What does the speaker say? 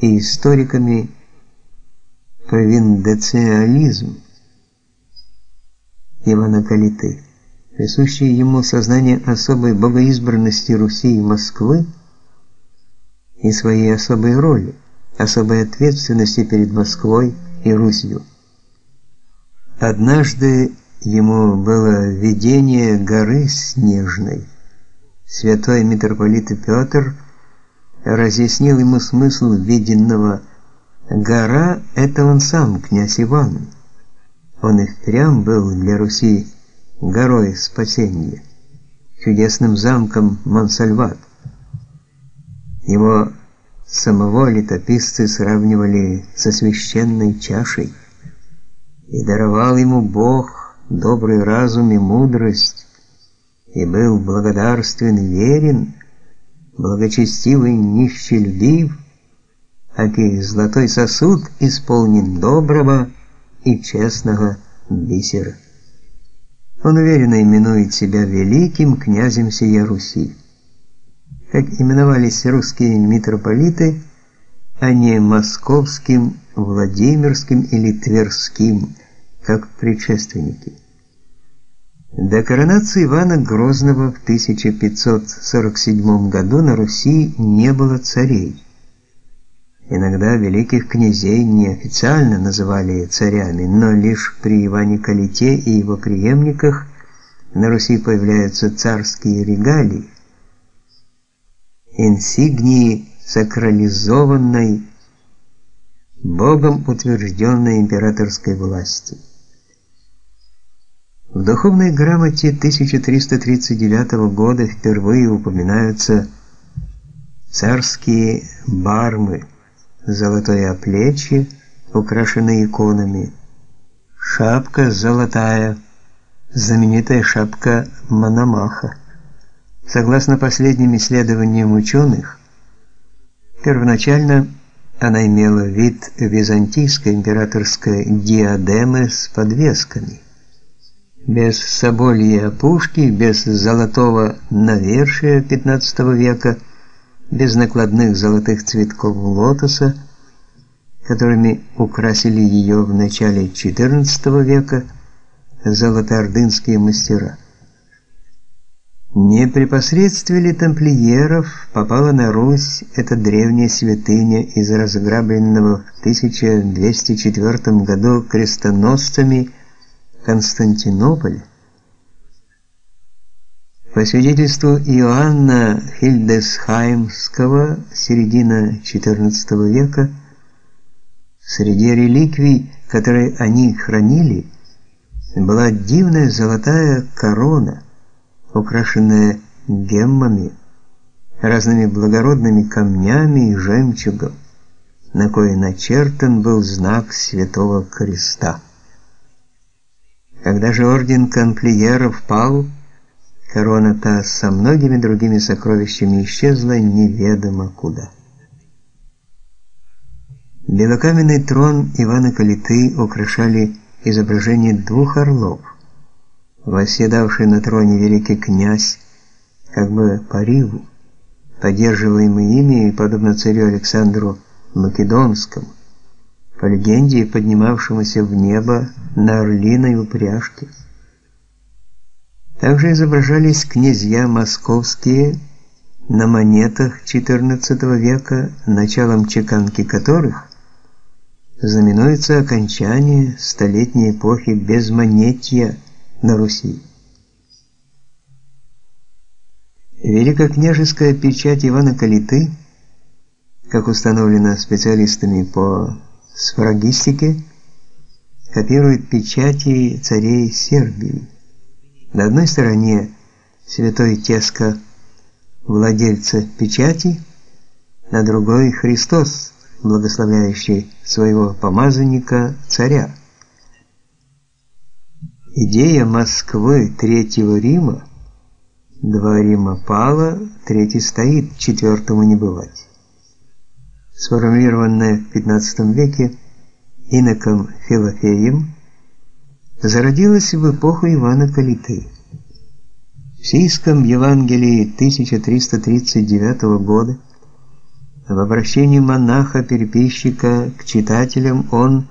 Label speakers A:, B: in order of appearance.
A: и историками провинциализм Ивана Калиты, присущее ему сознание особой богоизбранности Руси и Москвы и своей особой роли, особой ответственности перед Москвой и Русью. Однажды ему было видение горы снежной. Святой митрополит Петр разъяснил ему смысл виденного. Гора это он сам, князь Иван. Он и впрямь был для Руси горой спасения, чудесным замком Монсальват. Его самого летописцы сравнивали со священной чашей и даровал ему Бог добрый разум и мудрость, и был благодарствен и верен, благочестивый нищелюбив, аки золотой сосуд исполнен доброго и честного бисера. Он уверенно именует себя великим князем сия Руси. Как именовались русские митрополиты, а не московским Владимирским или Тверским, как предшественники. До коронации Ивана Грозного в 1547 году на Руси не было царей. Иногда великих князей неофициально называли царями, но лишь при Иване Калите и его преемниках на Руси появляются царские регалии, инсигнии сакрализованной Богом утвержденной императорской власти. В духовной грамоте 1339 года впервые упоминаются царские бармы, золотое оплечье, украшенное иконами, шапка золотая, знаменитая шапка Мономаха. Согласно последним исследованиям ученых, первоначально она имела вид византийской императорской диадемы с подвесками. Без собольей опушки, без золотого навершия XV века, без накладных золотых цветков лотоса, которыми украсили ее в начале XIV века золотоордынские мастера. Не при посредстве ли тамплиеров попала на Русь эта древняя святыня из разграбленного в 1204 году крестоносцами Константинополя? По свидетельству Иоанна Хильдесхаймского, середина XIV века, среди реликвий, которые они хранили, была дивная золотая корона – украшенная геммами, разными благородными камнями и жемчугом, на кое начертан был знак Святого Креста. Когда же орден тамплиеров пал, корона та со многими другими сокровищами исчезла неведомо куда. Белокаменный трон Ивана Калиты украшали изображение двух орлов – восседавший на троне великий князь, как бы по Риву, поддерживаемый ими, подобно царю Александру Македонскому, по легенде поднимавшемуся в небо на орлиной упряжке. Также изображались князья московские на монетах XIV века, началом чеканки которых знаменуется окончание столетней эпохи безмонетия на Руси. Великокняжеская печать Ивана Калиты, как установлено специалистами по сфрагистике, копирует печати царей Сербии. На одной стороне святой Теска, владельца печати, на другой Христос, благословляющий своего помазанника царя. Идея Москвы Третьего Рима, два Рима пало, третий стоит, четвертому не бывать. Сформулированная в XV веке иноком Филофеем, зародилась в эпоху Ивана Калиты. В Сийском Евангелии 1339 года В обращении монаха-переписчика к читателям он